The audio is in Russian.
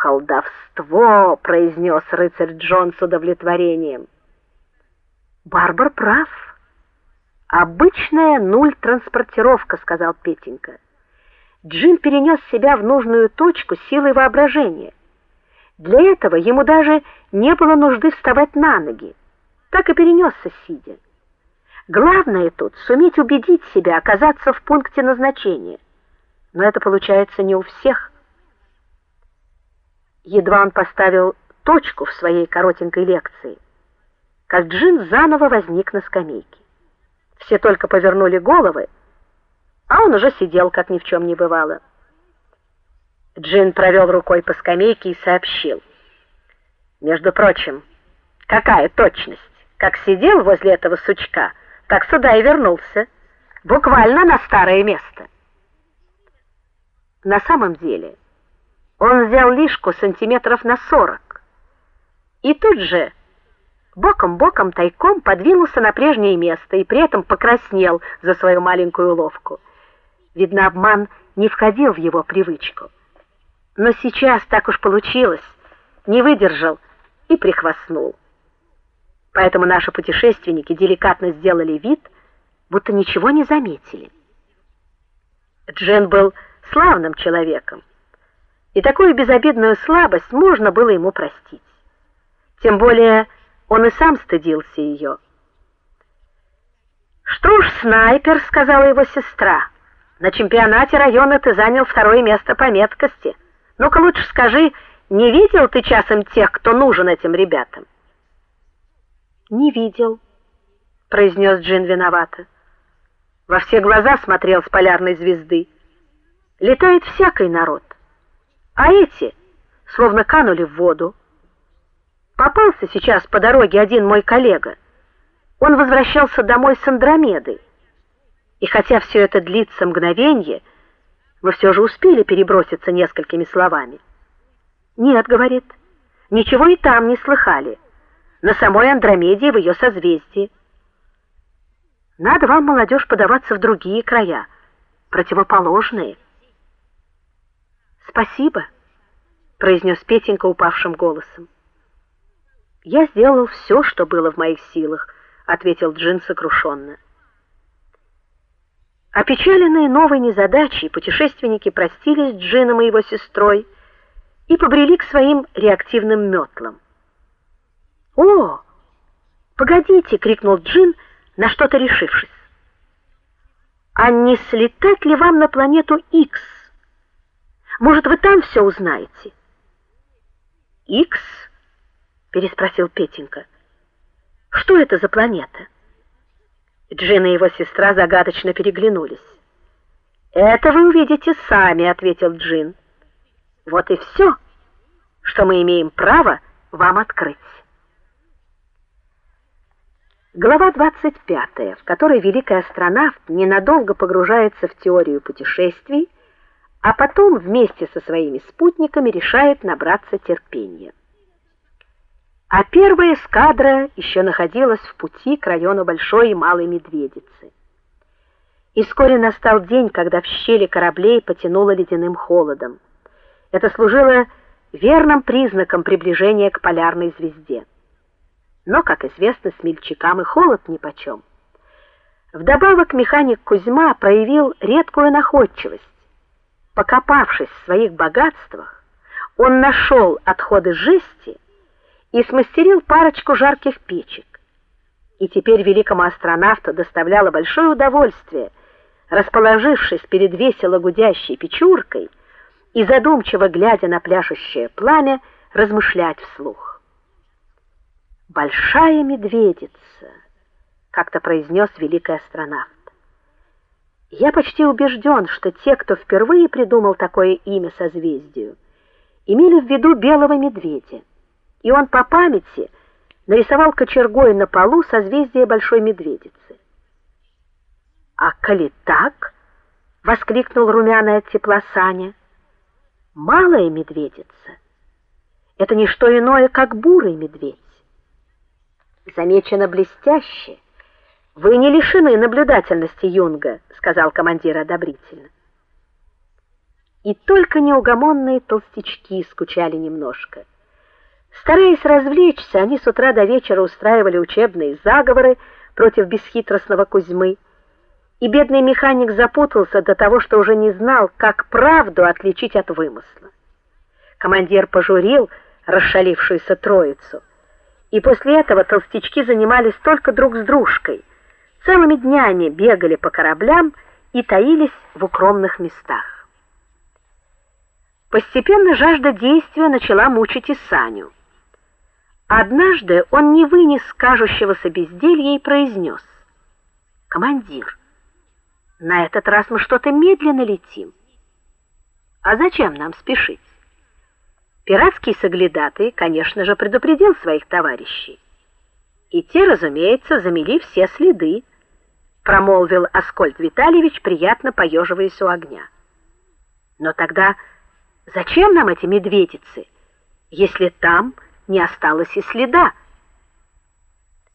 Колдовство, произнес рыцарь Джон с удовлетворением. Барбар прав. Обычная нуль транспортировка, сказал Петенька. Джин перенес себя в нужную точку силой воображения. Для этого ему даже не было нужды вставать на ноги. Так и перенесся сидя. Главное тут суметь убедить себя оказаться в пункте назначения. Но это получается не у всех. Едва он поставил точку в своей коротенькой лекции, как Джин заново возник на скамейке. Все только повернули головы, а он уже сидел, как ни в чем не бывало. Джин провел рукой по скамейке и сообщил: "Между прочим, какая точность! Как сидел возле этого сучка, так сюда и вернулся, буквально на старое место". На самом деле, он взял лишку сантиметров на сорок. И тут же боком-боком тайком подвинулся на прежнее место и при этом покраснел за свою маленькую уловку. Видно, обман не входил в его привычку. Но сейчас так уж получилось, не выдержал и прихвастнул. Поэтому наши путешественники деликатно сделали вид, будто ничего не заметили. Джен был славным человеком, и такую безобидную слабость можно было ему простить. Тем более он и сам стыдился ее. Что уж, снайпер, сказала его сестра. На чемпионате района ты занял второе место по меткости. Ну-ка лучше скажи, не видел ты часом тех, кто нужен этим ребятам? Не видел, произнес Джин виновато. Во все глаза смотрел с полярной звезды. Летает всякий народ. А эти словно канули в воду. Попался сейчас по дороге один мой коллега. Он возвращался домой с Андромеды. И хотя все это длится мгновенье, мы все же успели переброситься несколькими словами. Нет, говорит. Ничего и там не слыхали. На самой Андромеде в ее созвездии. Надо вам, молодежь, подаваться в другие края, противоположные. Спасибо, произнес Петенька упавшим голосом. Я сделал все, что было в моих силах, ответил Джин сокрушенно. Опечаленные новой незадачей, путешественники простились с Джином и его сестрой и побрели к своим реактивным метлам. "О! Погодите!" крикнул Джин, на что-то решившись. "А не слетать ли вам на планету X? Может, вы там все узнаете?" "X?" переспросил Петенька. "Что это за планета?" Джин и его сестра загадочно переглянулись. "Это вы увидите сами", ответил Джин. "Вот и все, что мы имеем право вам открыть". Глава 25, в которой великий астронавт ненадолго погружается в теорию путешествий а потом вместе со своими спутниками решает набраться терпения. А первая эскадра еще находилась в пути к району Большой и Малой Медведицы. И вскоре настал день, когда в щели кораблей потянуло ледяным холодом. Это служило верным признаком приближения к полярной звезде. Но, как известно, смельчакам и холод нипочем. Вдобавок механик Кузьма проявил редкую находчивость Покопавшись в своих богатствах, он нашел отходы жести и смастерил парочку жарких печек. И теперь великому астронавту доставляло большое удовольствие, расположившись перед весело гудящей печуркой и задумчиво глядя на пляшущее пламя, размышлять вслух. Большая медведица, как-то произнес великий астронавт. Я почти убежден, что те, кто впервые придумал такое имя созвездию, имели в виду белого медведя. И он по памяти нарисовал кочергой на полу созвездие большой медведицы. А коли так, воскликнул румяный от тепла Саня. Малая медведица это не что иное, как бурый медведь. Замечено блестяще вы не лишены наблюдательности, Юнга, сказал командир одобрительно. И только неугомонные толстячки скучали немножко. Стараясь развлечься, они с утра до вечера устраивали учебные заговоры против бесхитростного Кузьмы. И бедный механик запутался до того, что уже не знал, как правду отличить от вымысла. Командир пожурил расшалившуюся троицу. И после этого толстячки занимались только друг с дружкой. Целыми днями бегали по кораблям и таились в укромных местах. Постепенно жажда действия начала мучить и Саню. Однажды он не вынес кажущегося безделья и произнес: "Командир, на этот раз мы что-то медленно летим. А зачем нам спешить?" Пиратский соглядатый, конечно же, предупредил своих товарищей. И те, разумеется, замели все следы, промолвил Аскольд Витальевич, приятно поеживаясь у огня. Но тогда Зачем нам эти медведицы, если там не осталось и следа?